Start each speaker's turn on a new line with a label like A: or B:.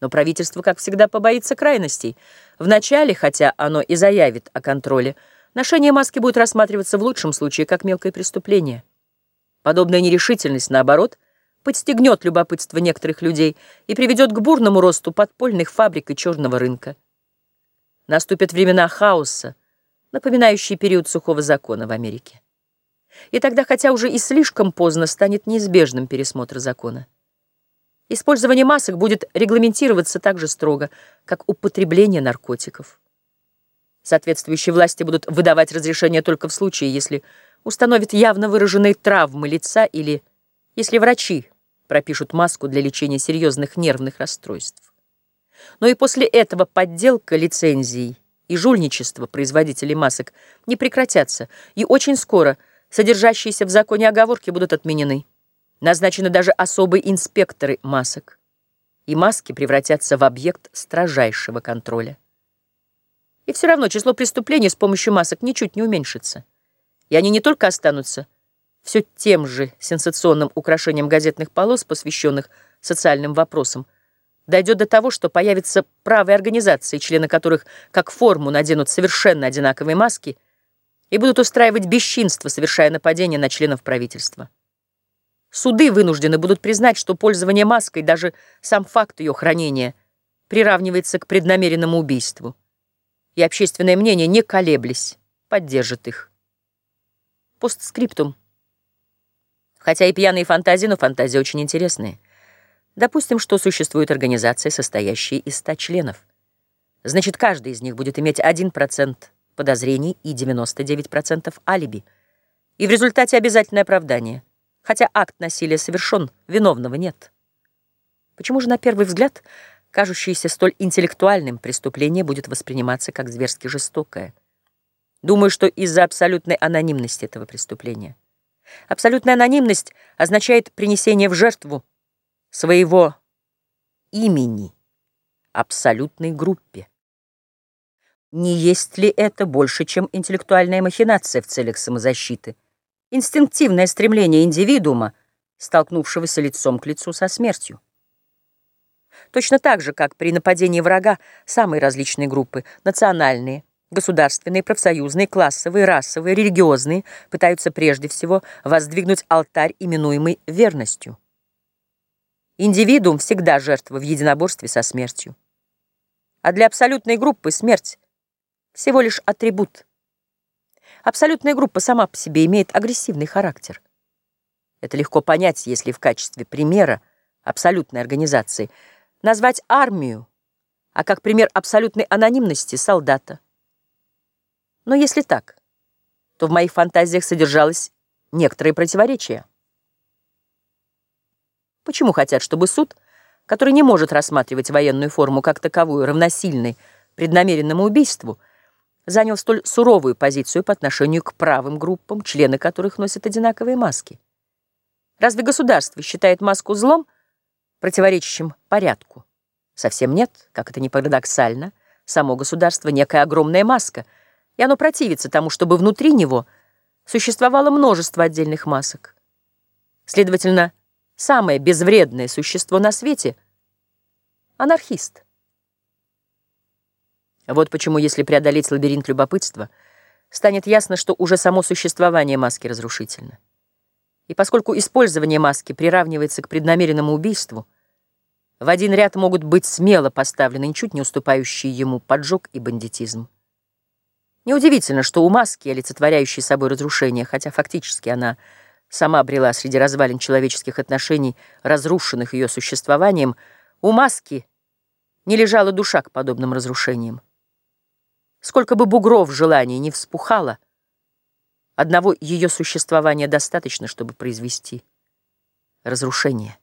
A: Но правительство, как всегда, побоится крайностей. Вначале, хотя оно и заявит о контроле, ношение маски будет рассматриваться в лучшем случае как мелкое преступление. Подобная нерешительность, наоборот, подстегнет любопытство некоторых людей и приведет к бурному росту подпольных фабрик и черного рынка. Наступят времена хаоса, напоминающие период сухого закона в Америке. И тогда, хотя уже и слишком поздно, станет неизбежным пересмотр закона. Использование масок будет регламентироваться так же строго, как употребление наркотиков. Соответствующие власти будут выдавать разрешение только в случае, если установят явно выраженные травмы лица или если врачи пропишут маску для лечения серьезных нервных расстройств. Но и после этого подделка лицензий и жульничество производителей масок не прекратятся, и очень скоро содержащиеся в законе оговорки будут отменены. Назначены даже особые инспекторы масок. И маски превратятся в объект строжайшего контроля. И все равно число преступлений с помощью масок ничуть не уменьшится. И они не только останутся все тем же сенсационным украшением газетных полос, посвященных социальным вопросам, дойдет до того, что появятся правые организации, члены которых как форму наденут совершенно одинаковые маски и будут устраивать бесчинство, совершая нападения на членов правительства. Суды вынуждены будут признать, что пользование маской, даже сам факт ее хранения, приравнивается к преднамеренному убийству. И общественное мнение, не колеблясь, поддержит их. Постскриптум. Хотя и пьяные фантазии, но фантазии очень интересные. Допустим, что существует организация, состоящая из 100 членов. Значит, каждый из них будет иметь 1% подозрений и 99% алиби. И в результате обязательное оправдание – Хотя акт насилия совершен, виновного нет. Почему же на первый взгляд кажущееся столь интеллектуальным преступление будет восприниматься как зверски жестокое? Думаю, что из-за абсолютной анонимности этого преступления. Абсолютная анонимность означает принесение в жертву своего имени абсолютной группе. Не есть ли это больше, чем интеллектуальная махинация в целях самозащиты? Инстинктивное стремление индивидуума, столкнувшегося лицом к лицу со смертью. Точно так же, как при нападении врага самые различные группы – национальные, государственные, профсоюзные, классовые, расовые, религиозные – пытаются прежде всего воздвигнуть алтарь, именуемый верностью. Индивидуум всегда жертва в единоборстве со смертью. А для абсолютной группы смерть – всего лишь атрибут – Абсолютная группа сама по себе имеет агрессивный характер. Это легко понять, если в качестве примера абсолютной организации назвать армию, а как пример абсолютной анонимности — солдата. Но если так, то в моих фантазиях содержалось некоторые противоречия. Почему хотят, чтобы суд, который не может рассматривать военную форму как таковую равносильной преднамеренному убийству, занял столь суровую позицию по отношению к правым группам, члены которых носят одинаковые маски? Разве государство считает маску злом, противоречащим порядку? Совсем нет, как это ни парадоксально. Само государство — некая огромная маска, и оно противится тому, чтобы внутри него существовало множество отдельных масок. Следовательно, самое безвредное существо на свете — анархист. Вот почему, если преодолеть лабиринт любопытства, станет ясно, что уже само существование маски разрушительно. И поскольку использование маски приравнивается к преднамеренному убийству, в один ряд могут быть смело поставлены ничуть не уступающие ему поджог и бандитизм. Неудивительно, что у маски, олицетворяющей собой разрушение, хотя фактически она сама обрела среди развалин человеческих отношений, разрушенных ее существованием, у маски не лежала душа к подобным разрушениям. Сколько бы бугров желаний не вспухало, одного ее существования достаточно, чтобы произвести разрушение.